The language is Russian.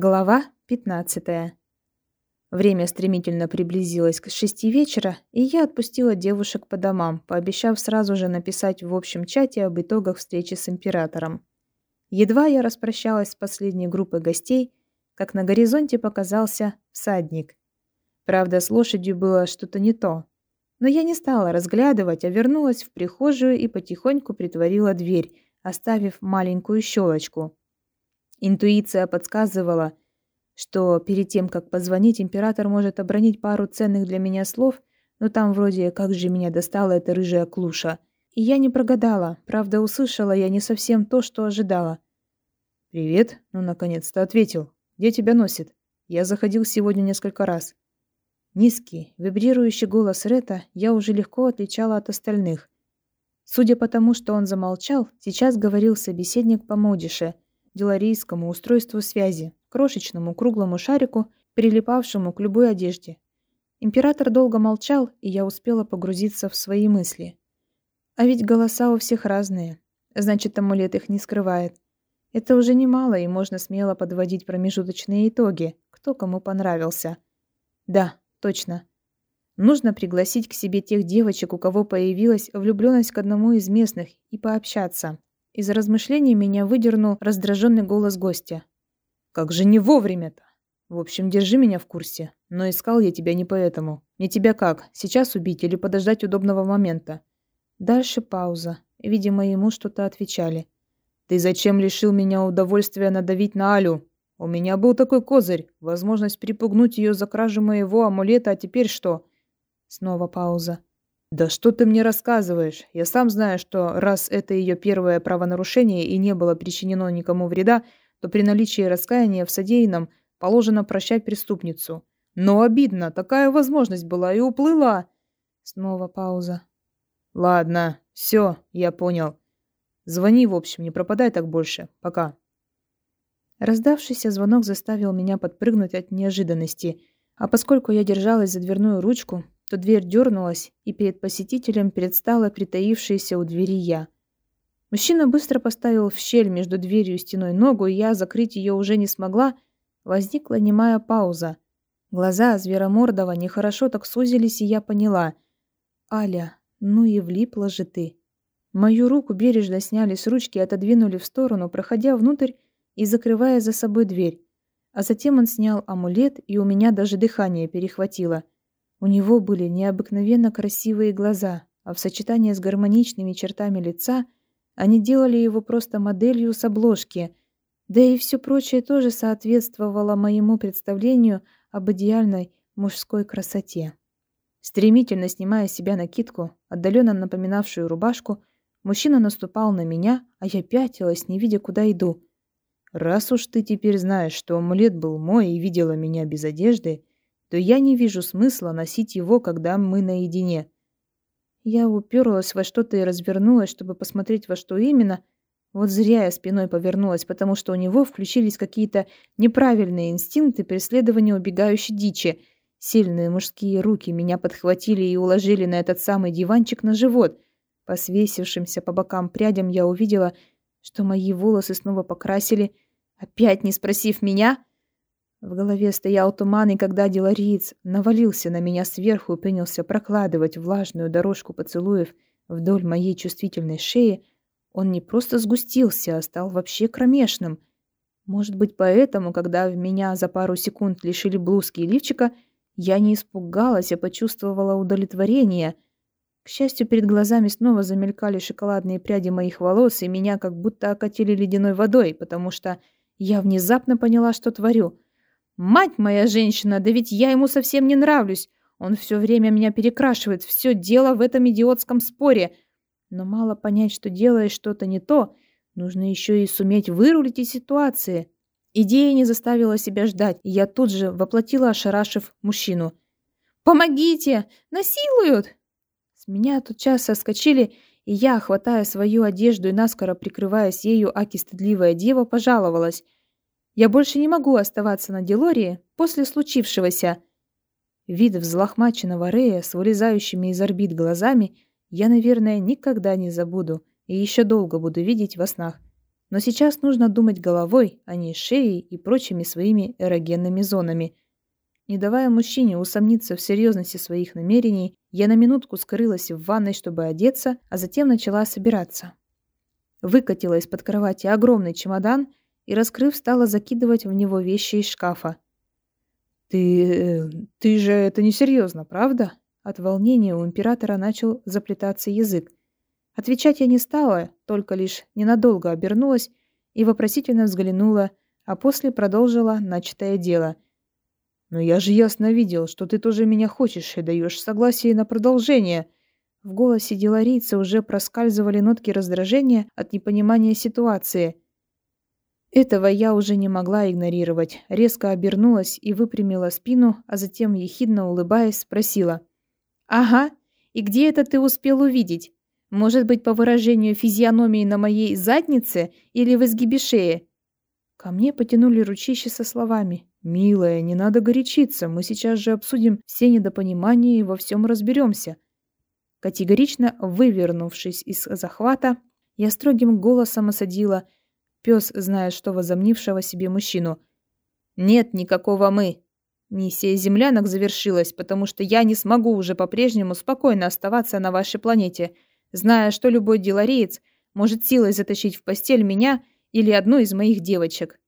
Глава 15. Время стремительно приблизилось к шести вечера, и я отпустила девушек по домам, пообещав сразу же написать в общем чате об итогах встречи с императором. Едва я распрощалась с последней группой гостей, как на горизонте показался всадник. Правда, с лошадью было что-то не то. Но я не стала разглядывать, а вернулась в прихожую и потихоньку притворила дверь, оставив маленькую щелочку. Интуиция подсказывала, что перед тем, как позвонить, император может обронить пару ценных для меня слов, но там вроде «как же меня достала эта рыжая клуша». И я не прогадала, правда, услышала я не совсем то, что ожидала. «Привет», ну, наконец-то ответил. «Где тебя носит? Я заходил сегодня несколько раз». Низкий, вибрирующий голос Рета я уже легко отличала от остальных. Судя по тому, что он замолчал, сейчас говорил собеседник по модише – деларийскому устройству связи, крошечному круглому шарику, прилипавшему к любой одежде. Император долго молчал, и я успела погрузиться в свои мысли. А ведь голоса у всех разные. Значит, амулет их не скрывает. Это уже немало, и можно смело подводить промежуточные итоги, кто кому понравился. Да, точно. Нужно пригласить к себе тех девочек, у кого появилась влюбленность к одному из местных, и пообщаться. Из размышлений меня выдернул раздраженный голос гостя. «Как же не вовремя-то! В общем, держи меня в курсе. Но искал я тебя не поэтому. Мне тебя как, сейчас убить или подождать удобного момента?» Дальше пауза. Видимо, ему что-то отвечали. «Ты зачем лишил меня удовольствия надавить на Алю? У меня был такой козырь, возможность припугнуть ее за кражу моего амулета, а теперь что?» Снова пауза. «Да что ты мне рассказываешь? Я сам знаю, что раз это ее первое правонарушение и не было причинено никому вреда, то при наличии раскаяния в содеянном положено прощать преступницу. Но обидно, такая возможность была и уплыла». Снова пауза. «Ладно, все, я понял. Звони, в общем, не пропадай так больше. Пока». Раздавшийся звонок заставил меня подпрыгнуть от неожиданности, а поскольку я держалась за дверную ручку, то дверь дернулась, и перед посетителем предстала притаившаяся у двери я. Мужчина быстро поставил в щель между дверью и стеной ногу, и я закрыть ее уже не смогла. Возникла немая пауза. Глаза Зверомордова нехорошо так сузились, и я поняла. «Аля, ну и влипла же ты!» Мою руку бережно сняли с ручки и отодвинули в сторону, проходя внутрь и закрывая за собой дверь. А затем он снял амулет, и у меня даже дыхание перехватило – у него были необыкновенно красивые глаза, а в сочетании с гармоничными чертами лица они делали его просто моделью с обложки, да и все прочее тоже соответствовало моему представлению об идеальной мужской красоте. Стремительно снимая с себя накидку, отдаленно напоминавшую рубашку, мужчина наступал на меня, а я пятилась, не видя, куда иду. «Раз уж ты теперь знаешь, что амулет был мой и видела меня без одежды, то я не вижу смысла носить его, когда мы наедине. Я уперлась во что-то и развернулась, чтобы посмотреть, во что именно. Вот зря я спиной повернулась, потому что у него включились какие-то неправильные инстинкты преследования убегающей дичи. Сильные мужские руки меня подхватили и уложили на этот самый диванчик на живот. По свесившимся по бокам прядям я увидела, что мои волосы снова покрасили, опять не спросив меня — в голове стоял туман, и когда делариец навалился на меня сверху и принялся прокладывать влажную дорожку поцелуев вдоль моей чувствительной шеи, он не просто сгустился, а стал вообще кромешным. Может быть, поэтому, когда в меня за пару секунд лишили блузки и лифчика, я не испугалась, а почувствовала удовлетворение. К счастью, перед глазами снова замелькали шоколадные пряди моих волос, и меня как будто окатили ледяной водой, потому что я внезапно поняла, что творю — Мать моя женщина, да ведь я ему совсем не нравлюсь. Он все время меня перекрашивает. Все дело в этом идиотском споре. Но мало понять, что делаешь что-то не то. Нужно еще и суметь вырулить из ситуации. Идея не заставила себя ждать, и я тут же воплотила, ошарашив мужчину. «Помогите! Насилуют!» С меня тотчас соскочили, и я, хватая свою одежду и наскоро прикрываясь ею, аки стыдливая дева, пожаловалась – я больше не могу оставаться на Делории после случившегося. Вид взлохмаченного Рея с вылезающими из орбит глазами я, наверное, никогда не забуду и еще долго буду видеть во снах. Но сейчас нужно думать головой, а не шеей и прочими своими эрогенными зонами. Не давая мужчине усомниться в серьезности своих намерений, я на минутку скрылась в ванной, чтобы одеться, а затем начала собираться. Выкатила из-под кровати огромный чемодан и, раскрыв, стала закидывать в него вещи из шкафа. «Ты... ты же это несерьезно, правда?» От волнения у императора начал заплетаться язык. Отвечать я не стала, только лишь ненадолго обернулась и вопросительно взглянула, а после продолжила начатое дело. «Но я же ясно видел, что ты тоже меня хочешь и даешь согласие на продолжение». В голосе деларицы уже проскальзывали нотки раздражения от непонимания ситуации. Этого я уже не могла игнорировать. Резко обернулась и выпрямила спину, а затем, ехидно улыбаясь, спросила. «Ага, и где это ты успел увидеть? Может быть, по выражению физиономии на моей заднице или в изгибе шеи?» Ко мне потянули ручища со словами. «Милая, не надо горячиться, мы сейчас же обсудим все недопонимания и во всем разберемся». Категорично вывернувшись из захвата, я строгим голосом осадила – Пес знает, что возомнившего себе мужчину. «Нет никакого «мы». Миссия землянок завершилась, потому что я не смогу уже по-прежнему спокойно оставаться на вашей планете, зная, что любой делареец может силой затащить в постель меня или одну из моих девочек.